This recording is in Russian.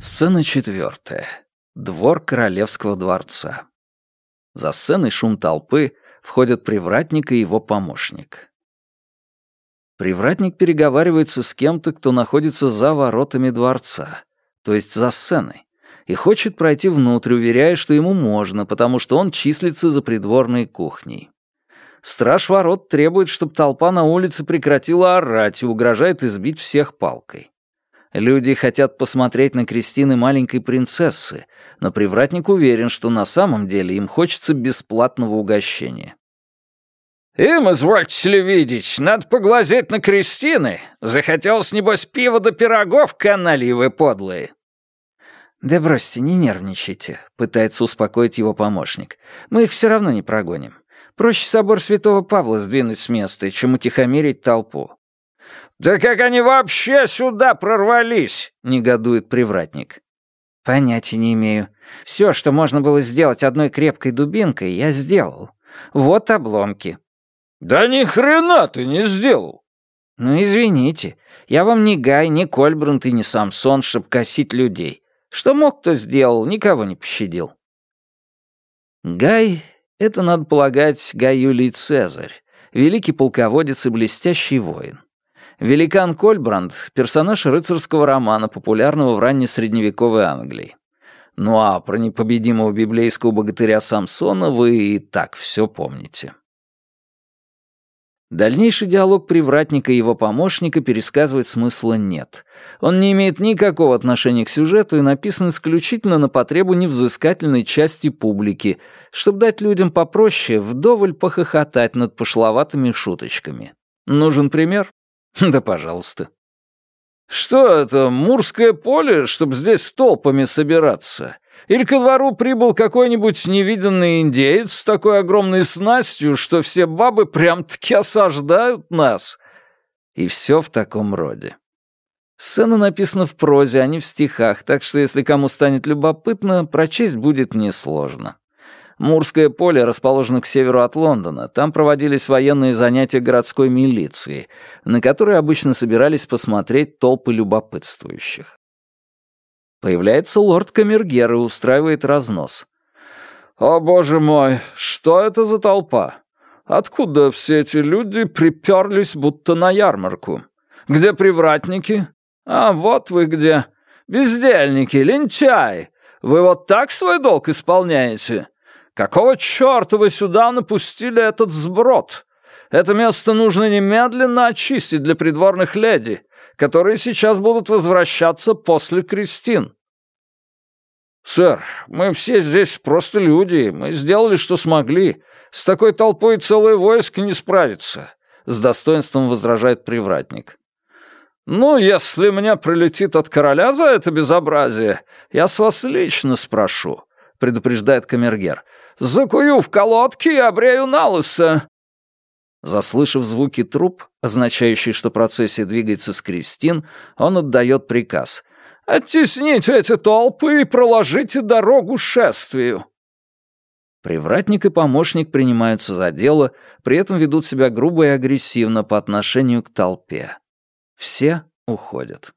Сцена четвертая. Двор королевского дворца. За сценой шум толпы, входят привратник и его помощник. Привратник переговаривается с кем-то, кто находится за воротами дворца, то есть за сценой, и хочет пройти внутрь, уверяя, что ему можно, потому что он числится за придворной кухней. Страж ворот требует, чтобы толпа на улице прекратила орать и угрожает избить всех палкой. Люди хотят посмотреть на Кристины маленькой принцессы, но привратник уверен, что на самом деле им хочется бесплатного угощения. «Им, извольте ли видеть, надо поглазеть на Кристины. Захотелось, небось, пива до пирогов, канальи подлые». «Да бросьте, не нервничайте», — пытается успокоить его помощник. «Мы их все равно не прогоним. Проще собор святого Павла сдвинуть с места, чем утихомирить толпу. «Да как они вообще сюда прорвались?» — негодует привратник. «Понятия не имею. Все, что можно было сделать одной крепкой дубинкой, я сделал. Вот обломки». «Да ни хрена ты не сделал!» «Ну, извините. Я вам не Гай, не Кольбранд и не Самсон, чтоб косить людей. Что мог, то сделал, никого не пощадил». Гай — это, надо полагать, Гай Юлий Цезарь, великий полководец и блестящий воин. Великан Кольбранд — персонаж рыцарского романа, популярного в раннесредневековой Англии. Ну а про непобедимого библейского богатыря Самсона вы и так все помните. Дальнейший диалог привратника и его помощника пересказывать смысла нет. Он не имеет никакого отношения к сюжету и написан исключительно на потребу невзыскательной части публики, чтобы дать людям попроще вдоволь похохотать над пошловатыми шуточками. Нужен пример? Да, пожалуйста. Что это, Мурское поле, чтобы здесь толпами собираться? Или ко двору прибыл какой-нибудь невиданный индеец с такой огромной снастью, что все бабы прям-таки осаждают нас? И все в таком роде. Сцена написана в прозе, а не в стихах, так что если кому станет любопытно, прочесть будет несложно. Мурское поле расположено к северу от Лондона. Там проводились военные занятия городской милиции, на которые обычно собирались посмотреть толпы любопытствующих. Появляется лорд Камергер и устраивает разнос. «О, боже мой, что это за толпа? Откуда все эти люди приперлись будто на ярмарку? Где привратники? А вот вы где. Бездельники, лентяи. Вы вот так свой долг исполняете? «Какого черта вы сюда напустили этот сброд? Это место нужно немедленно очистить для придворных леди, которые сейчас будут возвращаться после крестин». «Сэр, мы все здесь просто люди, мы сделали, что смогли. С такой толпой целое войско не справится», — с достоинством возражает привратник. «Ну, если мне прилетит от короля за это безобразие, я с вас лично спрошу», — предупреждает камергер. Закую в колодки и обрею на лысо!» Заслышав звуки труп, означающие, что процессия двигается с крестин, он отдает приказ. «Оттесните эти толпы и проложите дорогу шествию!» Привратник и помощник принимаются за дело, при этом ведут себя грубо и агрессивно по отношению к толпе. Все уходят.